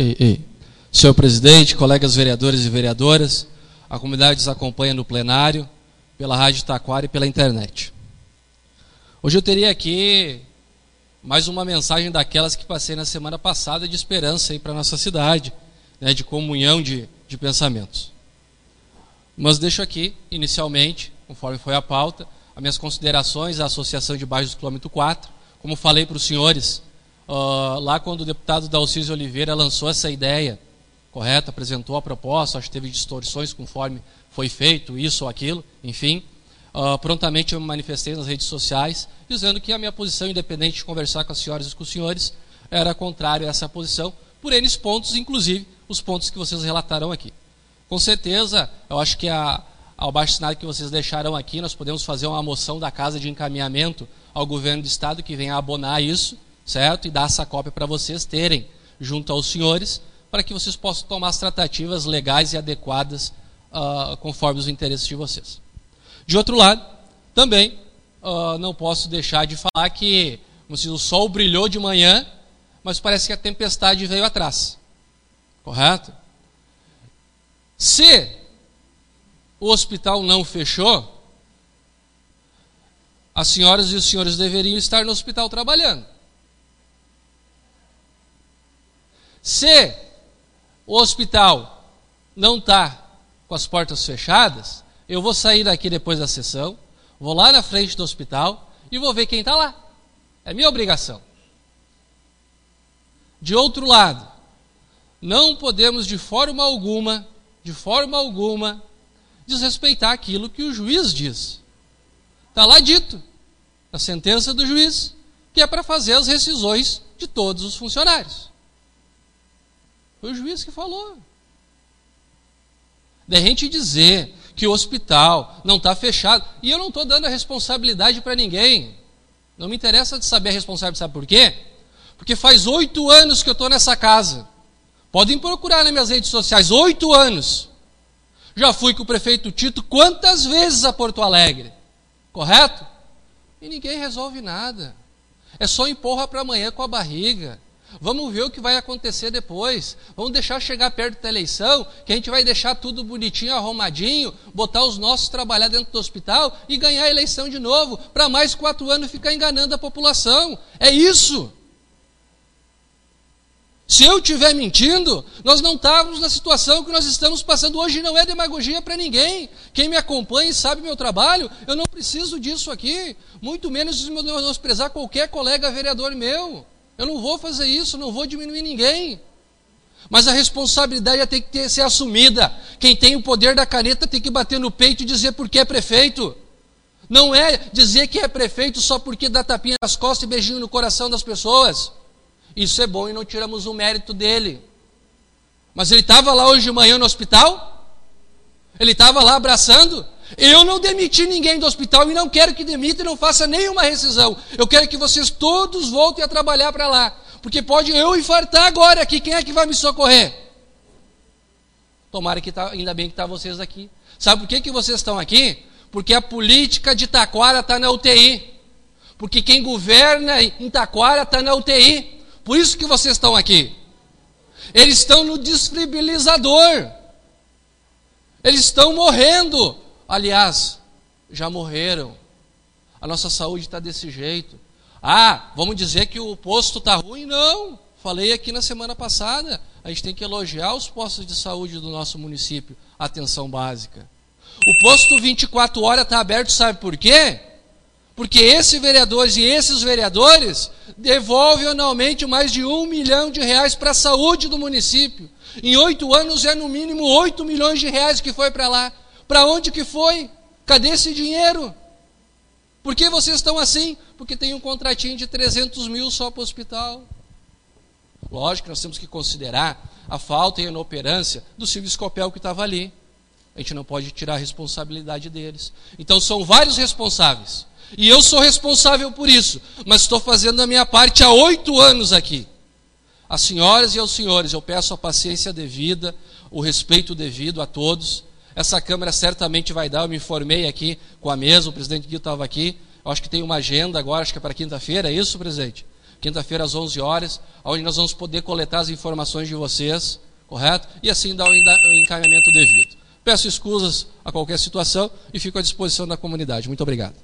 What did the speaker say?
Ei, ei. Senhor presidente, colegas vereadores e vereadoras, a comunidade nos acompanha no plenário, pela Rádio Taquara e pela internet. Hoje eu teria aqui mais uma mensagem daquelas que passei na semana passada de esperança para a nossa cidade, né, de comunhão de, de pensamentos. Mas deixo aqui, inicialmente, conforme foi a pauta, as minhas considerações à Associação de Bairros do Quilômetro 4. Como falei para os senhores, uh, lá quando o deputado Dalcísio Oliveira lançou essa ideia, correto, apresentou a proposta, acho que teve distorções conforme foi feito, isso ou aquilo, enfim. Uh, prontamente eu me manifestei nas redes sociais, dizendo que a minha posição, independente de conversar com as senhoras e com os senhores, era contrária a essa posição, por N pontos, inclusive os pontos que vocês relataram aqui. Com certeza, eu acho que a, ao baixo assinado que vocês deixaram aqui, nós podemos fazer uma moção da Casa de Encaminhamento ao governo do Estado que venha abonar isso, certo? E dar essa cópia para vocês terem junto aos senhores, para que vocês possam tomar as tratativas legais e adequadas uh, conforme os interesses de vocês. De outro lado, também uh, não posso deixar de falar que o sol brilhou de manhã, mas parece que a tempestade veio atrás. Correto? Se o hospital não fechou, as senhoras e os senhores deveriam estar no hospital trabalhando. Se o hospital não está com as portas fechadas, eu vou sair daqui depois da sessão, vou lá na frente do hospital e vou ver quem está lá. É minha obrigação. De outro lado, não podemos de forma alguma, de forma alguma, desrespeitar aquilo que o juiz diz. Está lá dito, na sentença do juiz, que é para fazer as rescisões de todos os funcionários. Foi o juiz que falou. De gente dizer que o hospital não está fechado. E eu não estou dando a responsabilidade para ninguém. Não me interessa de saber a responsabilidade, sabe por quê? Porque faz oito anos que eu estou nessa casa. Podem procurar nas minhas redes sociais, oito anos. Já fui com o prefeito Tito quantas vezes a Porto Alegre? Correto? E ninguém resolve nada. É só empurra para amanhã com a barriga. Vamos ver o que vai acontecer depois. Vamos deixar chegar perto da eleição, que a gente vai deixar tudo bonitinho, arrumadinho, botar os nossos trabalhar dentro do hospital e ganhar a eleição de novo, para mais quatro anos ficar enganando a população. É isso. Se eu estiver mentindo, nós não estávamos na situação que nós estamos passando hoje. Não é demagogia para ninguém. Quem me acompanha e sabe meu trabalho, eu não preciso disso aqui. Muito menos menosprezar qualquer colega vereador meu. Eu não vou fazer isso, não vou diminuir ninguém. Mas a responsabilidade tem que ter, ser assumida. Quem tem o poder da caneta tem que bater no peito e dizer por que é prefeito. Não é dizer que é prefeito só porque dá tapinha nas costas e beijinho no coração das pessoas. Isso é bom e não tiramos o mérito dele. Mas ele estava lá hoje de manhã no hospital? Ele estava lá abraçando? Eu não demiti ninguém do hospital e não quero que demita e não faça nenhuma rescisão. Eu quero que vocês todos voltem a trabalhar para lá. Porque pode eu infartar agora aqui. Quem é que vai me socorrer? Tomara que tá, ainda bem que está vocês aqui. Sabe por que, que vocês estão aqui? Porque a política de Taquara está na UTI. Porque quem governa em Taquara está na UTI. Por isso que vocês estão aqui. Eles estão no desfibrилizador. Eles estão morrendo. Aliás, já morreram. A nossa saúde está desse jeito. Ah, vamos dizer que o posto está ruim? Não. Falei aqui na semana passada. A gente tem que elogiar os postos de saúde do nosso município. Atenção básica. O posto 24 horas está aberto, sabe por quê? Porque esses vereadores e esses vereadores devolvem anualmente mais de um milhão de reais para a saúde do município. Em oito anos é no mínimo oito milhões de reais que foi para lá. Para onde que foi? Cadê esse dinheiro? Por que vocês estão assim? Porque tem um contratinho de 300 mil só para o hospital. Lógico que nós temos que considerar a falta e a inoperância do Silvio Scopel que estava ali. A gente não pode tirar a responsabilidade deles. Então são vários responsáveis. E eu sou responsável por isso. Mas estou fazendo a minha parte há oito anos aqui. Às senhoras e aos senhores, eu peço a paciência devida, o respeito devido a todos. Essa Câmara certamente vai dar, eu me informei aqui com a mesa, o presidente Guido estava aqui, acho que tem uma agenda agora, acho que é para quinta-feira, é isso, presidente? quinta-feira às 11 horas, onde nós vamos poder coletar as informações de vocês, correto? E assim dar o encaminhamento devido. Peço escusas a qualquer situação e fico à disposição da comunidade. Muito obrigado.